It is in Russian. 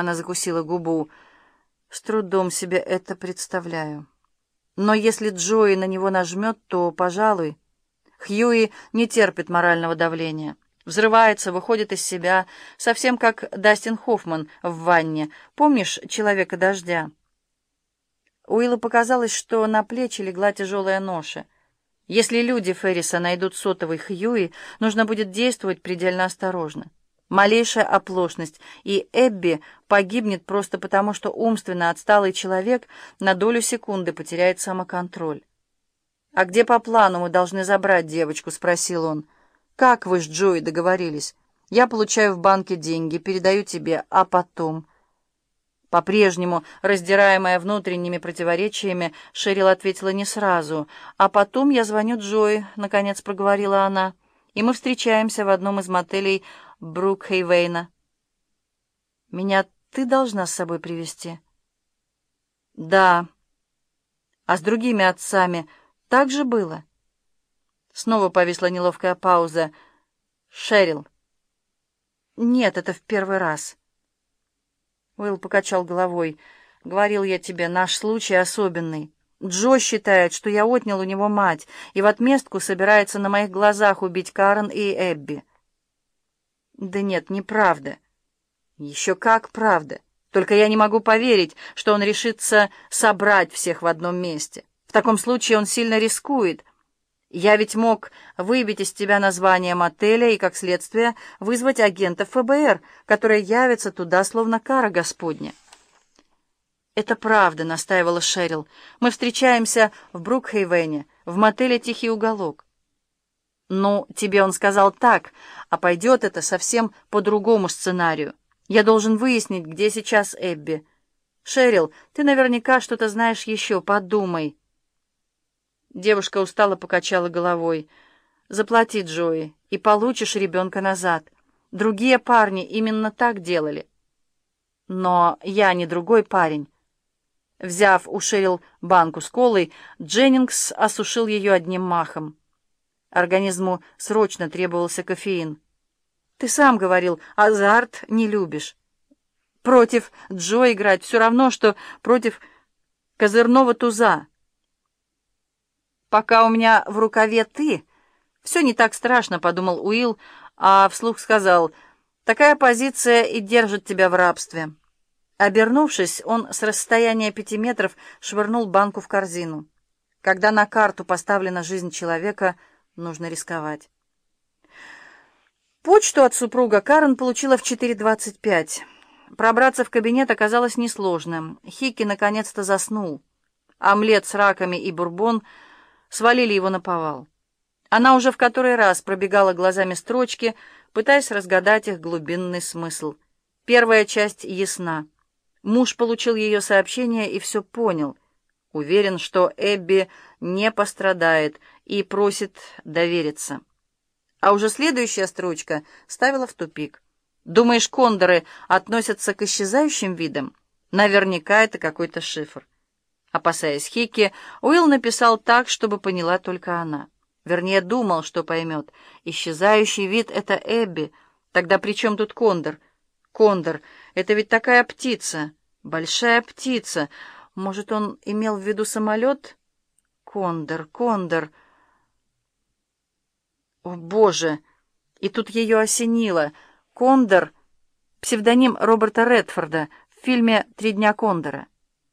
Она закусила губу. С трудом себе это представляю. Но если Джои на него нажмет, то, пожалуй, Хьюи не терпит морального давления. Взрывается, выходит из себя, совсем как Дастин Хоффман в ванне. Помнишь «Человека дождя»? Уиллу показалось, что на плечи легла тяжелая ноша. Если люди Ферриса найдут сотовый Хьюи, нужно будет действовать предельно осторожно. Малейшая оплошность, и Эбби погибнет просто потому, что умственно отсталый человек на долю секунды потеряет самоконтроль. «А где по плану мы должны забрать девочку?» — спросил он. «Как вы с Джои договорились? Я получаю в банке деньги, передаю тебе, а потом...» По-прежнему, раздираемая внутренними противоречиями, Шерил ответила не сразу. «А потом я звоню Джои», — наконец проговорила она, «и мы встречаемся в одном из мотелей Брукхейвейна. Меня ты должна с собой привести Да. А с другими отцами так же было? Снова повисла неловкая пауза. Шерил. Нет, это в первый раз. Уилл покачал головой. Говорил я тебе, наш случай особенный. Джо считает, что я отнял у него мать, и в отместку собирается на моих глазах убить Карен и Эбби. Да нет, неправда. Еще как правда. Только я не могу поверить, что он решится собрать всех в одном месте. В таком случае он сильно рискует. Я ведь мог выбить из тебя название мотеля и, как следствие, вызвать агентов ФБР, которые явятся туда, словно кара Господня. «Это правда», — настаивала Шерил. «Мы встречаемся в Брукхейвене, в мотеле «Тихий уголок». «Ну, тебе он сказал так, а пойдет это совсем по другому сценарию. Я должен выяснить, где сейчас Эбби. Шерил, ты наверняка что-то знаешь еще, подумай». Девушка устало покачала головой. «Заплати, Джои, и получишь ребенка назад. Другие парни именно так делали». «Но я не другой парень». Взяв у Шерил банку с колой, Дженнингс осушил ее одним махом. Организму срочно требовался кофеин. «Ты сам говорил, азарт не любишь. Против Джо играть все равно, что против козырного туза. Пока у меня в рукаве ты, все не так страшно», — подумал Уилл, а вслух сказал, «такая позиция и держит тебя в рабстве». Обернувшись, он с расстояния пяти метров швырнул банку в корзину. Когда на карту поставлена жизнь человека — Нужно рисковать. Почту от супруга Карен получила в 4.25. Пробраться в кабинет оказалось несложным. Хики наконец-то заснул. Омлет с раками и бурбон свалили его на повал. Она уже в который раз пробегала глазами строчки, пытаясь разгадать их глубинный смысл. Первая часть ясна. Муж получил ее сообщение и все понял. Уверен, что Эбби не пострадает и просит довериться. А уже следующая строчка ставила в тупик. Думаешь, кондоры относятся к исчезающим видам? Наверняка это какой-то шифр. Опасаясь Хики, Уилл написал так, чтобы поняла только она. Вернее, думал, что поймет. Исчезающий вид — это Эбби. Тогда при чем тут кондор? Кондор — это ведь такая птица, большая птица. Может, он имел в виду самолет? Кондор, кондор. О, Боже! И тут ее осенило. Кондор — псевдоним Роберта Редфорда в фильме «Три дня Кондора».